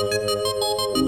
Música